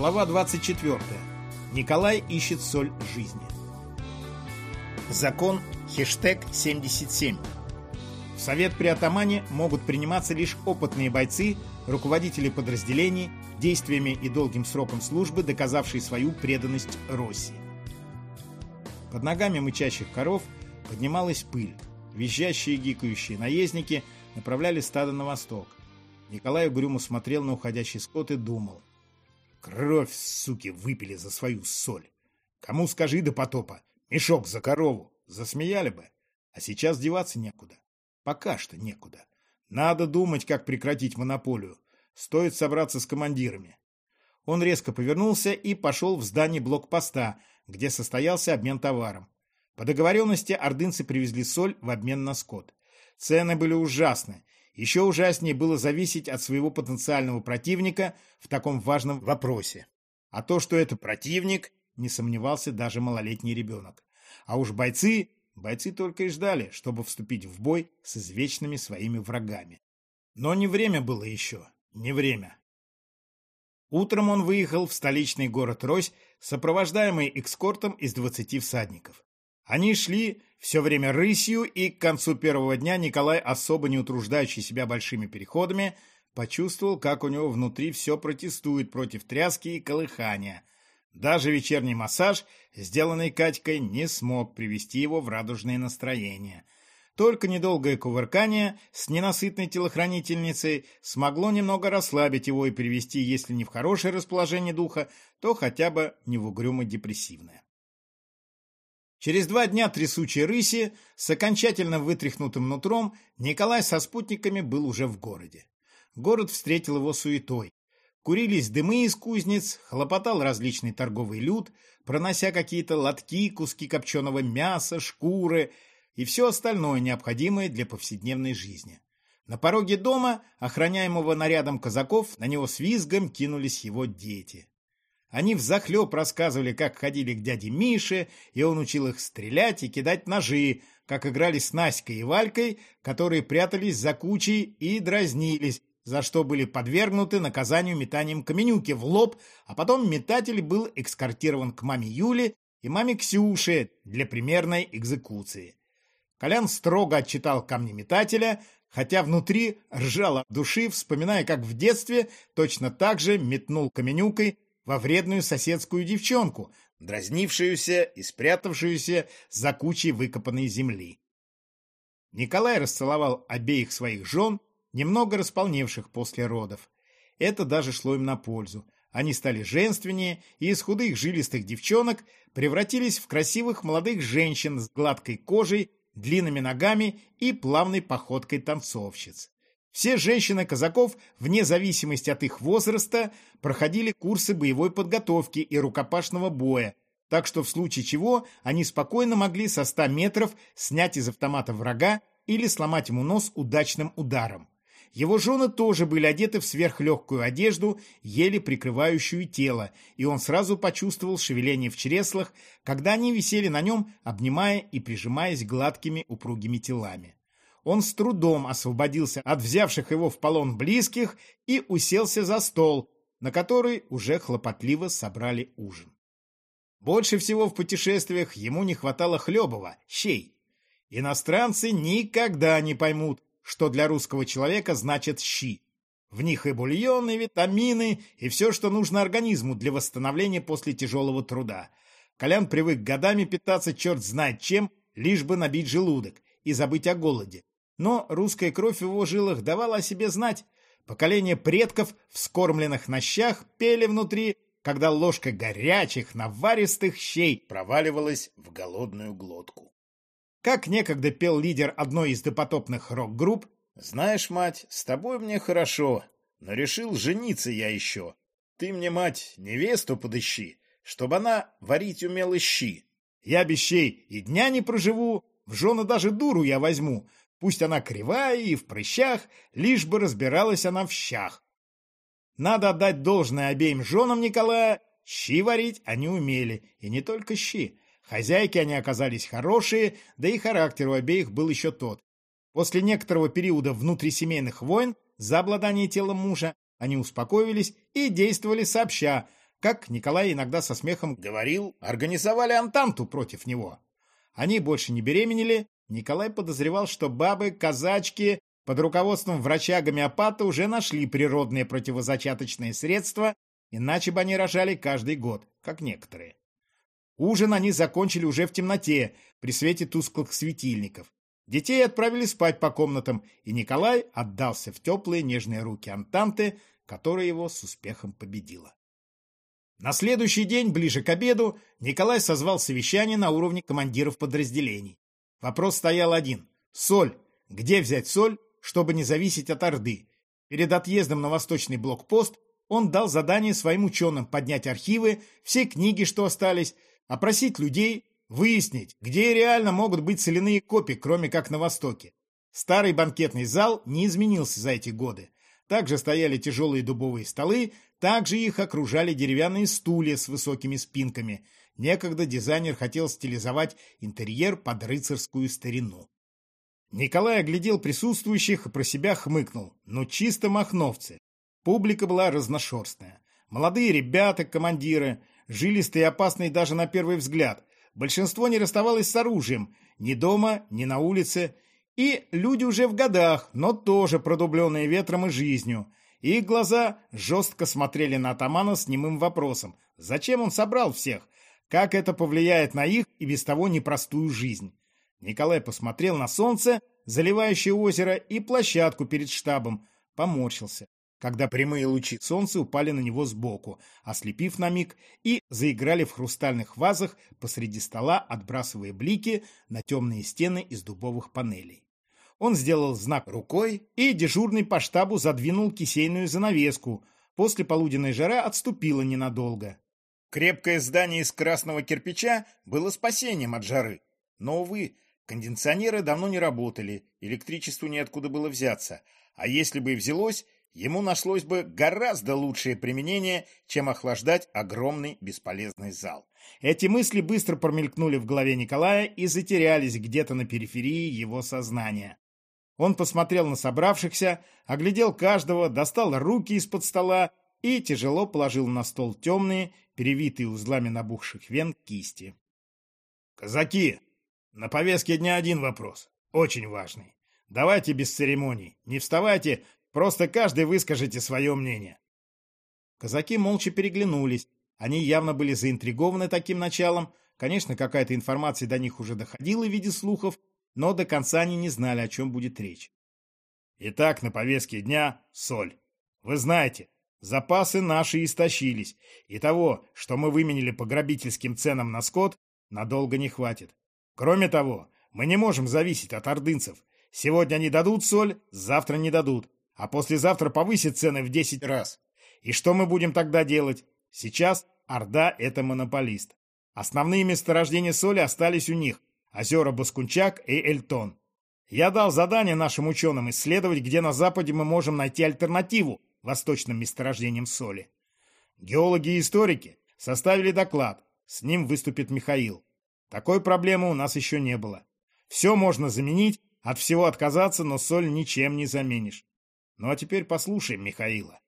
Глава 24. Николай ищет соль жизни. Закон хештег 77. В совет при атамане могут приниматься лишь опытные бойцы, руководители подразделений, действиями и долгим сроком службы, доказавшие свою преданность России. Под ногами мычащих коров поднималась пыль. Визжащие и гикающие наездники направляли стадо на восток. Николай угрюмо смотрел на уходящий скот и думал. Кровь, суки, выпили за свою соль. Кому скажи до потопа? Мешок за корову. Засмеяли бы. А сейчас деваться некуда. Пока что некуда. Надо думать, как прекратить монополию. Стоит собраться с командирами. Он резко повернулся и пошел в здание блокпоста, где состоялся обмен товаром. По договоренности ордынцы привезли соль в обмен на скот. Цены были ужасны. Еще ужаснее было зависеть от своего потенциального противника в таком важном вопросе. А то, что это противник, не сомневался даже малолетний ребенок. А уж бойцы, бойцы только и ждали, чтобы вступить в бой с извечными своими врагами. Но не время было еще, не время. Утром он выехал в столичный город Рось, сопровождаемый экскортом из 20 всадников. Они шли все время рысью, и к концу первого дня Николай, особо не утруждающий себя большими переходами, почувствовал, как у него внутри все протестует против тряски и колыхания. Даже вечерний массаж, сделанный Катькой, не смог привести его в радужное настроение. Только недолгое кувыркание с ненасытной телохранительницей смогло немного расслабить его и привести, если не в хорошее расположение духа, то хотя бы не в угрюмо-депрессивное. Через два дня трясучей рыси с окончательно вытряхнутым нутром Николай со спутниками был уже в городе. Город встретил его суетой. Курились дымы из кузнец, хлопотал различный торговый люд, пронося какие-то лотки, куски копченого мяса, шкуры и все остальное необходимое для повседневной жизни. На пороге дома, охраняемого нарядом казаков, на него с визгом кинулись его дети. Они взахлеб рассказывали, как ходили к дяде Мише, и он учил их стрелять и кидать ножи, как играли с Наськой и Валькой, которые прятались за кучей и дразнились, за что были подвергнуты наказанию метанием каменюки в лоб, а потом метатель был экскортирован к маме Юле и маме Ксюше для примерной экзекуции. Колян строго отчитал камнеметателя, хотя внутри ржал души, вспоминая, как в детстве точно так же метнул каменюкой во вредную соседскую девчонку, дразнившуюся и спрятавшуюся за кучей выкопанной земли. Николай расцеловал обеих своих жен, немного располневших после родов. Это даже шло им на пользу. Они стали женственнее и из худых жилистых девчонок превратились в красивых молодых женщин с гладкой кожей, длинными ногами и плавной походкой танцовщиц. Все женщины казаков, вне зависимости от их возраста, проходили курсы боевой подготовки и рукопашного боя, так что в случае чего они спокойно могли со 100 метров снять из автомата врага или сломать ему нос удачным ударом. Его жены тоже были одеты в сверхлегкую одежду, еле прикрывающую тело, и он сразу почувствовал шевеление в чреслах, когда они висели на нем, обнимая и прижимаясь гладкими упругими телами он с трудом освободился от взявших его в полон близких и уселся за стол, на который уже хлопотливо собрали ужин. Больше всего в путешествиях ему не хватало хлебова, щей. Иностранцы никогда не поймут, что для русского человека значит щи. В них и бульоны, и витамины, и все, что нужно организму для восстановления после тяжелого труда. Колян привык годами питаться черт знает чем, лишь бы набить желудок и забыть о голоде. Но русская кровь в его жилах давала о себе знать. Поколение предков, вскормленных на щах, пели внутри, когда ложка горячих, наваристых щей проваливалась в голодную глотку. Как некогда пел лидер одной из допотопных рок-групп, «Знаешь, мать, с тобой мне хорошо, но решил жениться я еще. Ты мне, мать, невесту подыщи, чтобы она варить умела щи. Я без щей и дня не проживу, в жены даже дуру я возьму, Пусть она кривая и в прыщах, лишь бы разбиралась она в щах. Надо отдать должное обеим женам Николая, щи варить они умели, и не только щи. Хозяйки они оказались хорошие, да и характер у обеих был еще тот. После некоторого периода внутрисемейных войн за обладание телом мужа они успокоились и действовали сообща, как Николай иногда со смехом говорил, организовали Антанту против него. Они больше не беременели, Николай подозревал, что бабы-казачки под руководством врача-гомеопата уже нашли природные противозачаточные средства, иначе бы они рожали каждый год, как некоторые. Ужин они закончили уже в темноте, при свете тусклых светильников. Детей отправили спать по комнатам, и Николай отдался в теплые нежные руки Антанты, которая его с успехом победила. На следующий день, ближе к обеду, Николай созвал совещание на уровне командиров подразделений. Вопрос стоял один. Соль. Где взять соль, чтобы не зависеть от Орды? Перед отъездом на восточный блокпост он дал задание своим ученым поднять архивы, все книги, что остались, опросить людей, выяснить, где реально могут быть соляные копии, кроме как на Востоке. Старый банкетный зал не изменился за эти годы. Также стояли тяжелые дубовые столы, также их окружали деревянные стулья с высокими спинками. Некогда дизайнер хотел стилизовать интерьер под рыцарскую старину. Николай оглядел присутствующих и про себя хмыкнул. Ну, чисто махновцы. Публика была разношерстная. Молодые ребята, командиры, жилистые и опасные даже на первый взгляд. Большинство не расставалось с оружием, ни дома, ни на улице. И люди уже в годах, но тоже продубленные ветром и жизнью. Их глаза жестко смотрели на атамана с немым вопросом. Зачем он собрал всех? Как это повлияет на их и без того непростую жизнь? Николай посмотрел на солнце, заливающее озеро, и площадку перед штабом. Поморщился, когда прямые лучи солнца упали на него сбоку, ослепив на миг, и заиграли в хрустальных вазах посреди стола, отбрасывая блики на темные стены из дубовых панелей. Он сделал знак рукой, и дежурный по штабу задвинул кисейную занавеску. После полуденной жары отступила ненадолго. Крепкое здание из красного кирпича было спасением от жары. Но, увы, кондиционеры давно не работали, электричеству неоткуда было взяться. А если бы и взялось, ему нашлось бы гораздо лучшее применение, чем охлаждать огромный бесполезный зал. Эти мысли быстро промелькнули в голове Николая и затерялись где-то на периферии его сознания. Он посмотрел на собравшихся, оглядел каждого, достал руки из-под стола и тяжело положил на стол темные, перевитые узлами набухших вен кисти. «Казаки, на повестке дня один вопрос, очень важный. Давайте без церемоний, не вставайте, просто каждый выскажите свое мнение». Казаки молча переглянулись. Они явно были заинтригованы таким началом. Конечно, какая-то информация до них уже доходила в виде слухов, но до конца они не знали, о чем будет речь. Итак, на повестке дня соль. Вы знаете, запасы наши истощились, и того, что мы выменили по грабительским ценам на скот, надолго не хватит. Кроме того, мы не можем зависеть от ордынцев. Сегодня они дадут соль, завтра не дадут, а послезавтра повысят цены в 10 раз. И что мы будем тогда делать? Сейчас Орда – это монополист. Основные месторождения соли остались у них, озера Баскунчак и Эльтон. Я дал задание нашим ученым исследовать, где на Западе мы можем найти альтернативу восточным месторождениям соли. Геологи и историки составили доклад, с ним выступит Михаил. Такой проблемы у нас еще не было. Все можно заменить, от всего отказаться, но соль ничем не заменишь. Ну а теперь послушаем Михаила.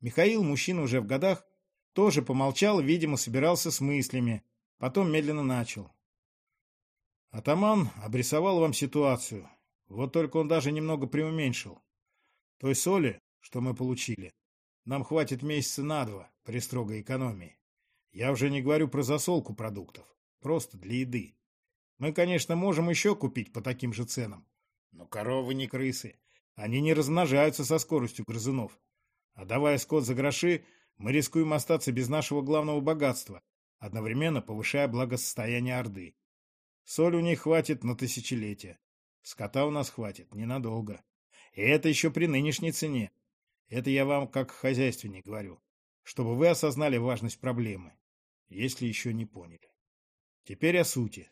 Михаил, мужчина уже в годах, тоже помолчал, видимо, собирался с мыслями. Потом медленно начал. Атаман обрисовал вам ситуацию. Вот только он даже немного преуменьшил. Той соли, что мы получили, нам хватит месяца на два при строгой экономии. Я уже не говорю про засолку продуктов. Просто для еды. Мы, конечно, можем еще купить по таким же ценам. Но коровы не крысы. Они не размножаются со скоростью грызунов. А давая скот за гроши, мы рискуем остаться без нашего главного богатства, одновременно повышая благосостояние Орды. Соль у них хватит на тысячелетия. Скота у нас хватит ненадолго. И это еще при нынешней цене. Это я вам как хозяйственник говорю, чтобы вы осознали важность проблемы, если еще не поняли. Теперь о сути.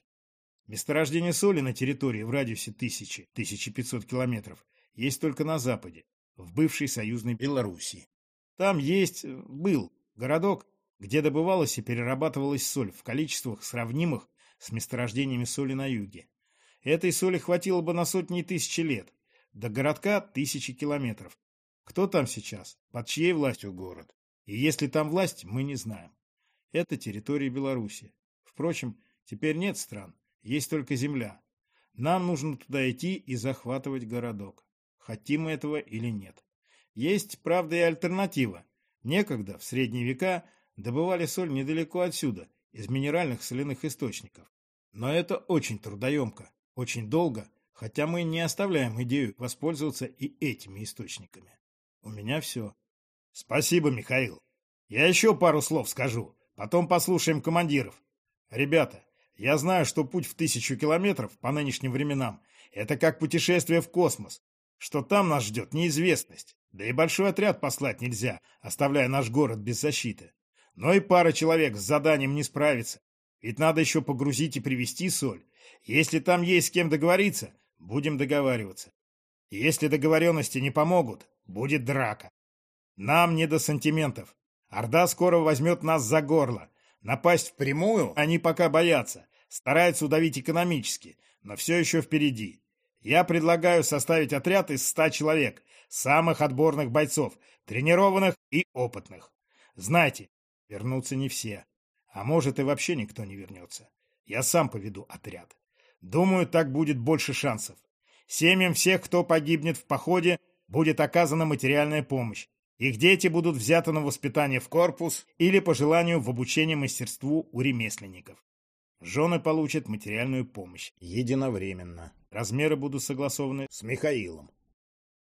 Месторождение соли на территории в радиусе 1000-1500 километров есть только на Западе, в бывшей союзной Белоруссии. Там есть, был, городок, где добывалась и перерабатывалась соль в количествах, сравнимых с месторождениями соли на юге. Этой соли хватило бы на сотни тысяч лет. До городка тысячи километров. Кто там сейчас? Под чьей властью город? И если там власть, мы не знаем. Это территория Беларуси. Впрочем, теперь нет стран, есть только земля. Нам нужно туда идти и захватывать городок. Хотим мы этого или нет. Есть, правда, и альтернатива. Некогда, в средние века, добывали соль недалеко отсюда, из минеральных соляных источников. Но это очень трудоемко, очень долго, хотя мы не оставляем идею воспользоваться и этими источниками. У меня все. Спасибо, Михаил. Я еще пару слов скажу, потом послушаем командиров. Ребята, я знаю, что путь в тысячу километров по нынешним временам – это как путешествие в космос, что там нас ждет неизвестность. Да и большой отряд послать нельзя, оставляя наш город без защиты. Но и пара человек с заданием не справится. Ведь надо еще погрузить и привезти соль. Если там есть с кем договориться, будем договариваться. Если договоренности не помогут, будет драка. Нам не до сантиментов. Орда скоро возьмет нас за горло. Напасть впрямую они пока боятся, стараются удавить экономически, но все еще впереди. Я предлагаю составить отряд из ста человек, самых отборных бойцов, тренированных и опытных. Знайте, вернутся не все. А может и вообще никто не вернется. Я сам поведу отряд. Думаю, так будет больше шансов. Семьям всех, кто погибнет в походе, будет оказана материальная помощь. Их дети будут взяты на воспитание в корпус или по желанию в обучение мастерству у ремесленников. Жены получат материальную помощь единовременно. Размеры будут согласованы с Михаилом.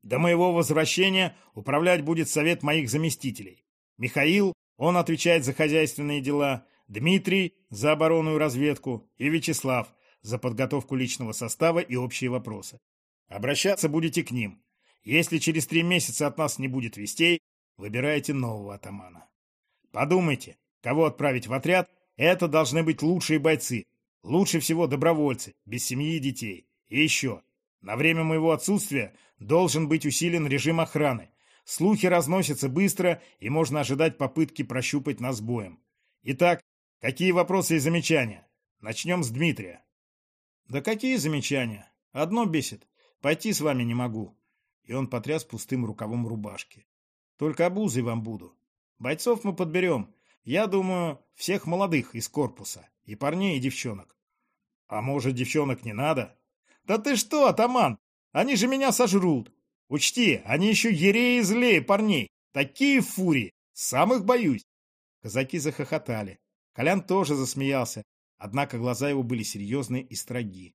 До моего возвращения управлять будет совет моих заместителей. Михаил, он отвечает за хозяйственные дела, Дмитрий – за оборонную разведку и Вячеслав – за подготовку личного состава и общие вопросы. Обращаться будете к ним. Если через три месяца от нас не будет вестей, выбирайте нового атамана. Подумайте, кого отправить в отряд, это должны быть лучшие бойцы, лучше всего добровольцы, без семьи и детей. И еще, на время моего отсутствия должен быть усилен режим охраны. Слухи разносятся быстро, и можно ожидать попытки прощупать нас боем. Итак, какие вопросы и замечания? Начнем с Дмитрия. Да какие замечания? Одно бесит. Пойти с вами не могу и он потряс пустым рукавом рубашки. «Только обузой вам буду. Бойцов мы подберем. Я думаю, всех молодых из корпуса. И парней, и девчонок». «А может, девчонок не надо?» «Да ты что, атаман? Они же меня сожрут. Учти, они еще ереи злее парней. Такие фурии. Самых боюсь». Казаки захохотали. Колян тоже засмеялся, однако глаза его были серьезные и строги.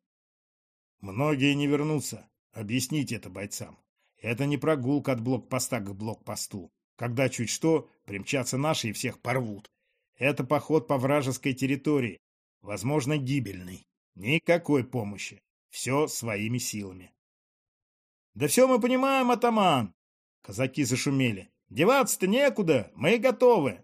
«Многие не вернутся. Объясните это бойцам. Это не прогулка от блокпоста к блокпосту, когда чуть что примчатся наши и всех порвут. Это поход по вражеской территории, возможно, гибельный. Никакой помощи. Все своими силами. «Да все мы понимаем, атаман!» Казаки зашумели. «Деваться-то некуда, мы готовы!»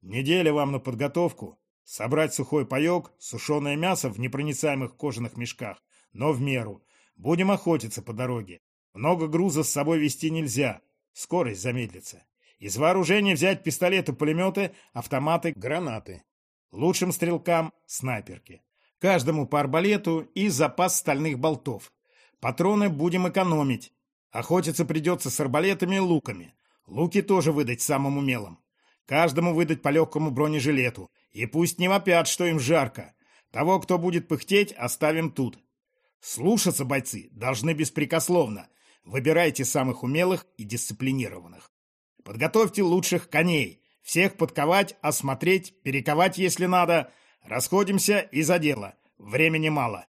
«Неделя вам на подготовку. Собрать сухой паек, сушеное мясо в непроницаемых кожаных мешках, но в меру. Будем охотиться по дороге. Много груза с собой вести нельзя. Скорость замедлится. Из вооружения взять пистолеты-пулеметы, автоматы, гранаты. Лучшим стрелкам — снайперки. Каждому по арбалету и запас стальных болтов. Патроны будем экономить. Охотиться придется с арбалетами и луками. Луки тоже выдать самым умелым. Каждому выдать по легкому бронежилету. И пусть не вопят, что им жарко. Того, кто будет пыхтеть, оставим тут. Слушаться бойцы должны беспрекословно, Выбирайте самых умелых и дисциплинированных. Подготовьте лучших коней. Всех подковать, осмотреть, перековать, если надо. Расходимся и за дело. Времени мало.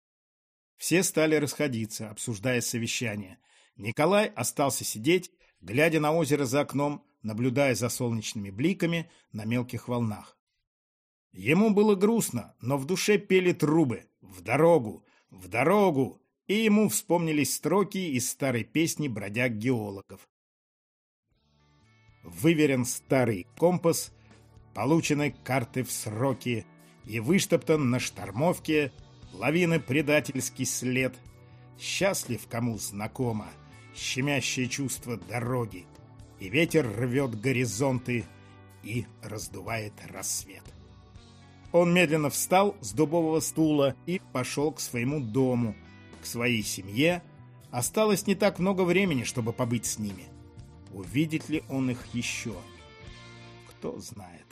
Все стали расходиться, обсуждая совещание. Николай остался сидеть, глядя на озеро за окном, наблюдая за солнечными бликами на мелких волнах. Ему было грустно, но в душе пели трубы. «В дорогу! В дорогу! И ему вспомнились строки из старой песни бродяг-геологов. Выверен старый компас, получены карты в сроки, и выштоптан на штормовке лавины предательский след. Счастлив, кому знакомо, щемящее чувство дороги, и ветер рвет горизонты и раздувает рассвет. Он медленно встал с дубового стула и пошел к своему дому – своей семье, осталось не так много времени, чтобы побыть с ними. Увидит ли он их еще? кто знает.